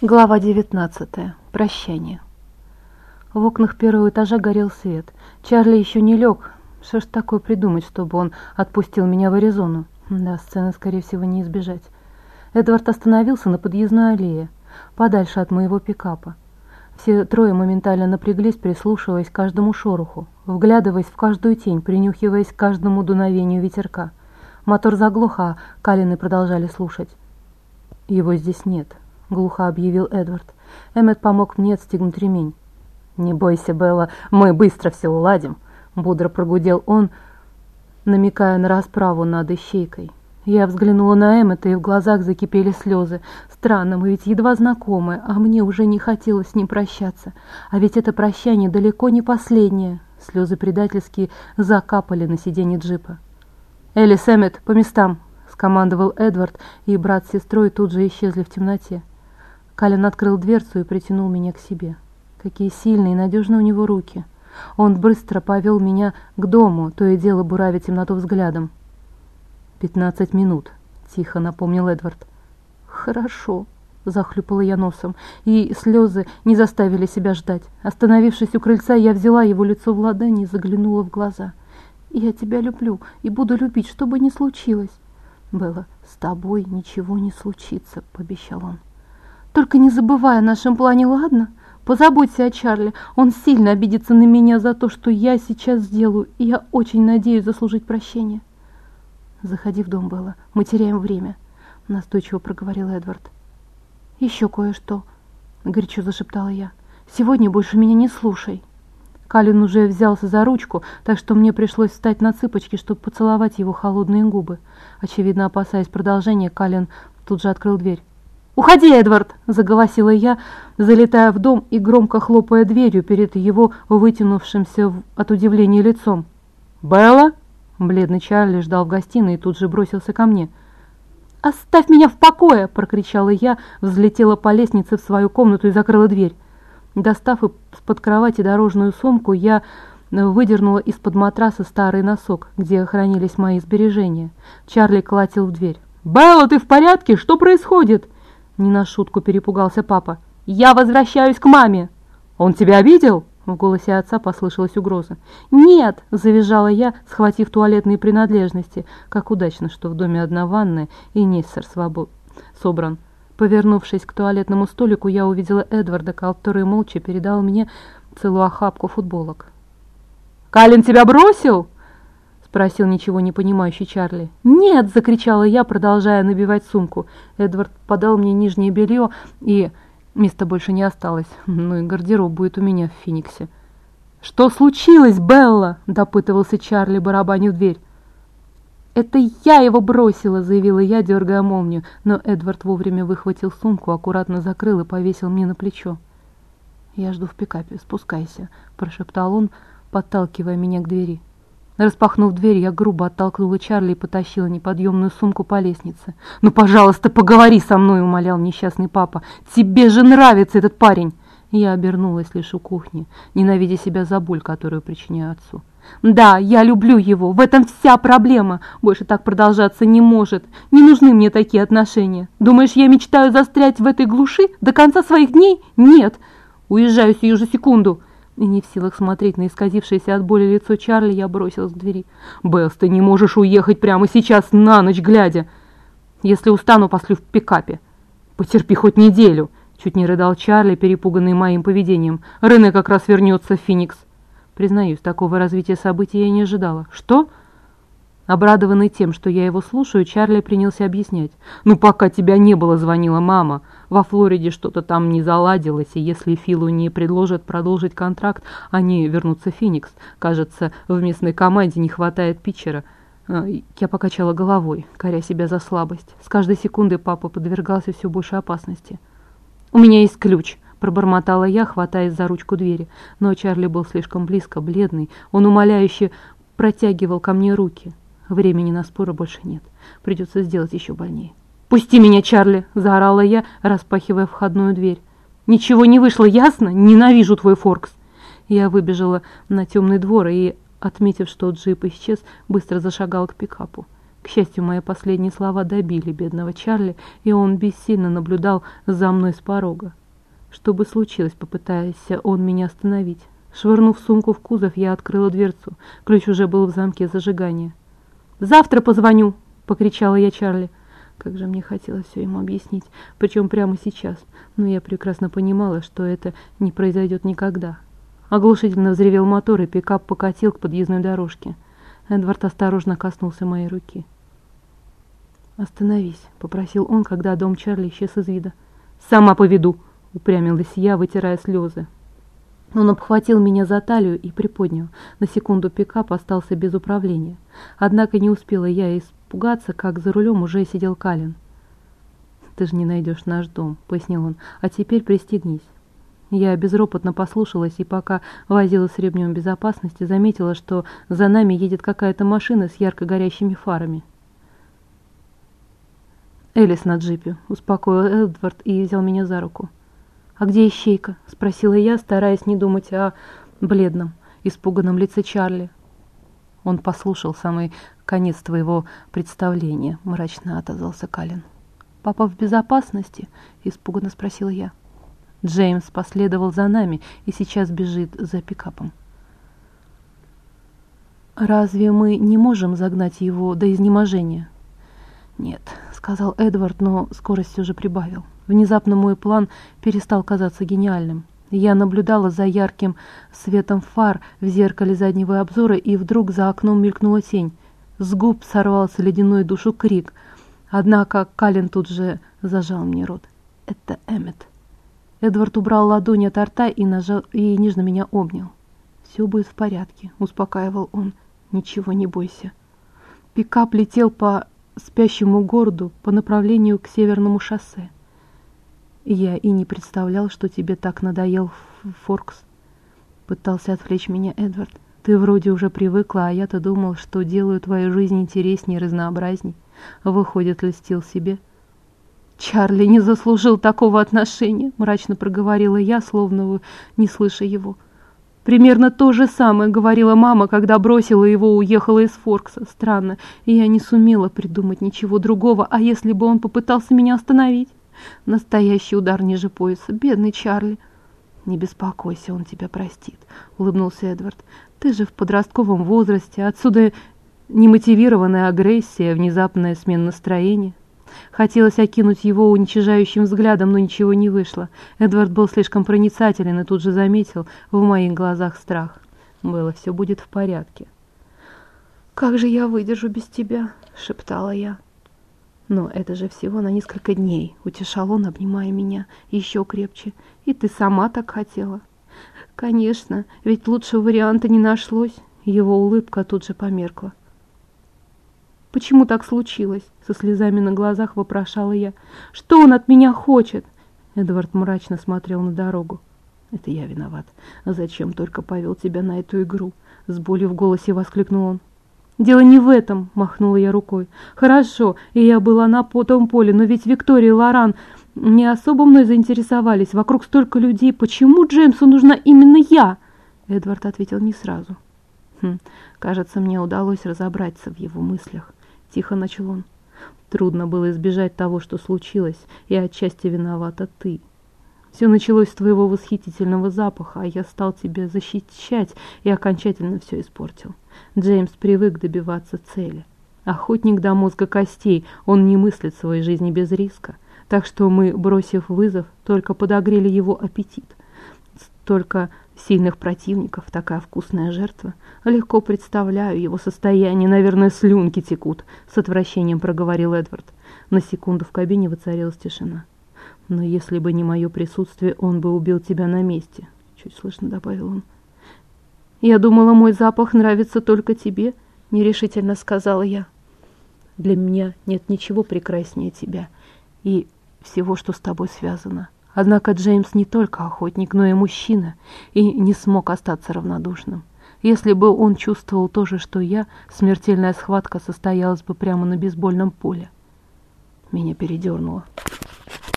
Глава 19. Прощание. В окнах первого этажа горел свет. Чарли еще не лег. Что ж такое придумать, чтобы он отпустил меня в Аризону? Да, сцены, скорее всего, не избежать. Эдвард остановился на подъездной аллее, подальше от моего пикапа. Все трое моментально напряглись, прислушиваясь к каждому шороху, вглядываясь в каждую тень, принюхиваясь к каждому дуновению ветерка. Мотор заглох, а Калины продолжали слушать. «Его здесь нет», — глухо объявил Эдвард. Эммет помог мне отстегнуть ремень. «Не бойся, Белла, мы быстро все уладим», — бодро прогудел он, намекая на расправу над ищейкой. Я взглянула на Эммета, и в глазах закипели слезы. Странно, мы ведь едва знакомы, а мне уже не хотелось с ним прощаться. А ведь это прощание далеко не последнее. Слезы предательские закапали на сиденье джипа. «Элис, Эммет, по местам!» — скомандовал Эдвард, и брат с сестрой тут же исчезли в темноте. Калин открыл дверцу и притянул меня к себе. Какие сильные и надежные у него руки. Он быстро повел меня к дому, то и дело буравя темноту взглядом. «Пятнадцать минут», — тихо напомнил Эдвард. «Хорошо», — захлюпала я носом, и слезы не заставили себя ждать. Остановившись у крыльца, я взяла его лицо в ладони и заглянула в глаза. «Я тебя люблю и буду любить, что бы ни случилось». «Белла, с тобой ничего не случится», — пообещал он. Только не забывай о нашем плане, ладно? Позаботься о Чарли. Он сильно обидится на меня за то, что я сейчас сделаю, и я очень надеюсь заслужить прощение. Заходи в дом, Белла. Мы теряем время, настойчиво проговорил Эдвард. Еще кое-что, горячо зашептала я. Сегодня больше меня не слушай. Калин уже взялся за ручку, так что мне пришлось встать на цыпочки, чтобы поцеловать его холодные губы. Очевидно, опасаясь продолжения, Калин тут же открыл дверь. «Уходи, Эдвард!» – заголосила я, залетая в дом и громко хлопая дверью перед его вытянувшимся от удивления лицом. «Белла?» – бледный Чарли ждал в гостиной и тут же бросился ко мне. «Оставь меня в покое!» – прокричала я, взлетела по лестнице в свою комнату и закрыла дверь. Достав из-под кровати дорожную сумку, я выдернула из-под матраса старый носок, где хранились мои сбережения. Чарли колотил в дверь. «Белла, ты в порядке? Что происходит?» Не на шутку перепугался папа. «Я возвращаюсь к маме!» «Он тебя обидел?» В голосе отца послышалась угроза. «Нет!» – завизжала я, схватив туалетные принадлежности. Как удачно, что в доме одна ванная и Нессер свобод... собран. Повернувшись к туалетному столику, я увидела Эдварда, который молча передал мне целую охапку футболок. «Калин тебя бросил?» Спросил ничего не понимающий Чарли. «Нет!» – закричала я, продолжая набивать сумку. Эдвард подал мне нижнее белье, и места больше не осталось. Ну и гардероб будет у меня в Фениксе. «Что случилось, Белла?» – допытывался Чарли, барабанив дверь. «Это я его бросила!» – заявила я, дергая молнию, но Эдвард вовремя выхватил сумку, аккуратно закрыл и повесил мне на плечо. «Я жду в пикапе, спускайся», – прошептал он, подталкивая меня к двери. Распахнув дверь, я грубо оттолкнула Чарли и потащила неподъемную сумку по лестнице. «Ну, пожалуйста, поговори со мной!» — умолял несчастный папа. «Тебе же нравится этот парень!» Я обернулась лишь у кухни, ненавидя себя за боль, которую причиняю отцу. «Да, я люблю его, в этом вся проблема. Больше так продолжаться не может. Не нужны мне такие отношения. Думаешь, я мечтаю застрять в этой глуши до конца своих дней? Нет. Уезжаю сию же секунду. И не в силах смотреть на исказившееся от боли лицо Чарли, я бросилась к двери. «Беллс, ты не можешь уехать прямо сейчас, на ночь глядя! Если устану, посплю в пикапе. Потерпи хоть неделю!» Чуть не рыдал Чарли, перепуганный моим поведением. «Рене как раз вернется в Феникс!» Признаюсь, такого развития событий я не ожидала. «Что?» Обрадованный тем, что я его слушаю, Чарли принялся объяснять. «Ну, пока тебя не было, звонила мама. Во Флориде что-то там не заладилось, и если Филу не предложат продолжить контракт, они вернутся в Феникс. Кажется, в местной команде не хватает питчера». А, я покачала головой, коря себя за слабость. С каждой секундой папа подвергался все большей опасности. «У меня есть ключ», — пробормотала я, хватаясь за ручку двери. Но Чарли был слишком близко, бледный. Он умоляюще протягивал ко мне руки. Времени на споры больше нет. Придется сделать еще больнее. «Пусти меня, Чарли!» – заорала я, распахивая входную дверь. «Ничего не вышло, ясно? Ненавижу твой Форкс!» Я выбежала на темный двор и, отметив, что джип исчез, быстро зашагала к пикапу. К счастью, мои последние слова добили бедного Чарли, и он бессильно наблюдал за мной с порога. Что бы случилось, попытаясь он меня остановить. Швырнув сумку в кузов, я открыла дверцу. Ключ уже был в замке зажигания. «Завтра позвоню!» — покричала я Чарли. Как же мне хотелось все ему объяснить, причем прямо сейчас, но я прекрасно понимала, что это не произойдет никогда. Оглушительно взревел мотор, и пикап покатил к подъездной дорожке. Эдвард осторожно коснулся моей руки. «Остановись», — попросил он, когда дом Чарли исчез из вида. «Сама поведу», — упрямилась я, вытирая слезы. Он обхватил меня за талию и приподнял. На секунду пикап остался без управления. Однако не успела я испугаться, как за рулем уже сидел Калин. «Ты же не найдешь наш дом», — пояснил он. «А теперь пристегнись». Я безропотно послушалась и пока возила с ремнем безопасности, заметила, что за нами едет какая-то машина с ярко горящими фарами. «Элис на джипе», — успокоил Эдвард и взял меня за руку. «А где ищейка?» — спросила я, стараясь не думать о бледном, испуганном лице Чарли. Он послушал самый конец твоего представления, — мрачно отозвался Калин. «Папа в безопасности?» — испуганно спросила я. Джеймс последовал за нами и сейчас бежит за пикапом. «Разве мы не можем загнать его до изнеможения?» «Нет», — сказал Эдвард, но скорость все же прибавил. Внезапно мой план перестал казаться гениальным. Я наблюдала за ярким светом фар в зеркале заднего обзора, и вдруг за окном мелькнула тень. С губ сорвался ледяной душу крик. Однако Калин тут же зажал мне рот. «Это Эммет». Эдвард убрал ладони от рта и, нажал, и нежно меня обнял. «Все будет в порядке», — успокаивал он. «Ничего не бойся». Пикап летел по спящему городу по направлению к северному шоссе. Я и не представлял, что тебе так надоел Форкс. Пытался отвлечь меня Эдвард. Ты вроде уже привыкла, а я-то думал, что делаю твою жизнь интереснее и разнообразней. Выходит, льстил себе. Чарли не заслужил такого отношения, мрачно проговорила я, словно не слыша его. Примерно то же самое говорила мама, когда бросила его уехала из Форкса. Странно, я не сумела придумать ничего другого, а если бы он попытался меня остановить? Настоящий удар ниже пояса. Бедный Чарли. Не беспокойся, он тебя простит, улыбнулся Эдвард. Ты же в подростковом возрасте, отсюда немотивированная агрессия, внезапная смена настроения. Хотелось окинуть его уничижающим взглядом, но ничего не вышло. Эдвард был слишком проницателен и тут же заметил в моих глазах страх. Было, все будет в порядке. «Как же я выдержу без тебя?» — шептала я. «Но это же всего на несколько дней», — утешал он, обнимая меня еще крепче. «И ты сама так хотела». «Конечно, ведь лучшего варианта не нашлось». Его улыбка тут же померкла. «Почему так случилось?» — со слезами на глазах вопрошала я. «Что он от меня хочет?» Эдвард мрачно смотрел на дорогу. «Это я виноват. Зачем только повел тебя на эту игру?» С болью в голосе воскликнул он. «Дело не в этом», — махнула я рукой. «Хорошо, и я была на том поле, но ведь Виктория и Лоран не особо мной заинтересовались. Вокруг столько людей. Почему Джеймсу нужна именно я?» Эдвард ответил не сразу. «Хм, кажется, мне удалось разобраться в его мыслях», — тихо начал он. «Трудно было избежать того, что случилось, и отчасти виновата ты. Все началось с твоего восхитительного запаха, а я стал тебя защищать и окончательно все испортил». Джеймс привык добиваться цели. Охотник до мозга костей, он не мыслит своей жизни без риска. Так что мы, бросив вызов, только подогрели его аппетит. Столько сильных противников, такая вкусная жертва. Легко представляю его состояние, наверное, слюнки текут, с отвращением проговорил Эдвард. На секунду в кабине воцарилась тишина. Но если бы не мое присутствие, он бы убил тебя на месте, чуть слышно добавил он. «Я думала, мой запах нравится только тебе», — нерешительно сказала я. «Для меня нет ничего прекраснее тебя и всего, что с тобой связано. Однако Джеймс не только охотник, но и мужчина, и не смог остаться равнодушным. Если бы он чувствовал то же, что я, смертельная схватка состоялась бы прямо на бейсбольном поле. Меня передернуло.